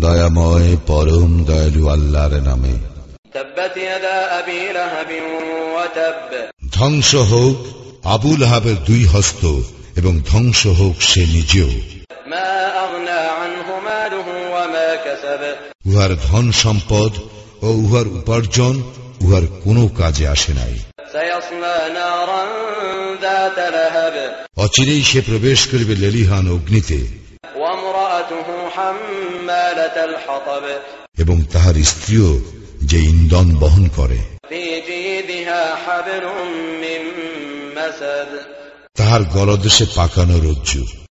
দয়াময় পরম দয়ালু আল্লাহর নামে। ধ্বংস হোক আবুল হাবের দুই হস্ত এবং ধ্বংস হোক সে নিজেও। উহার ধন সম্পদ ও উহার উপার্জন উহার কোনো কাজে আসে নাই। অচিরেই সে প্রবেশ করবে লেলিহান অগ্নিতে। এবং তাহার স্ত্রীও যে ইন্ধন বহন করে। তাহার গলদেশে পাকানো রজ্জু।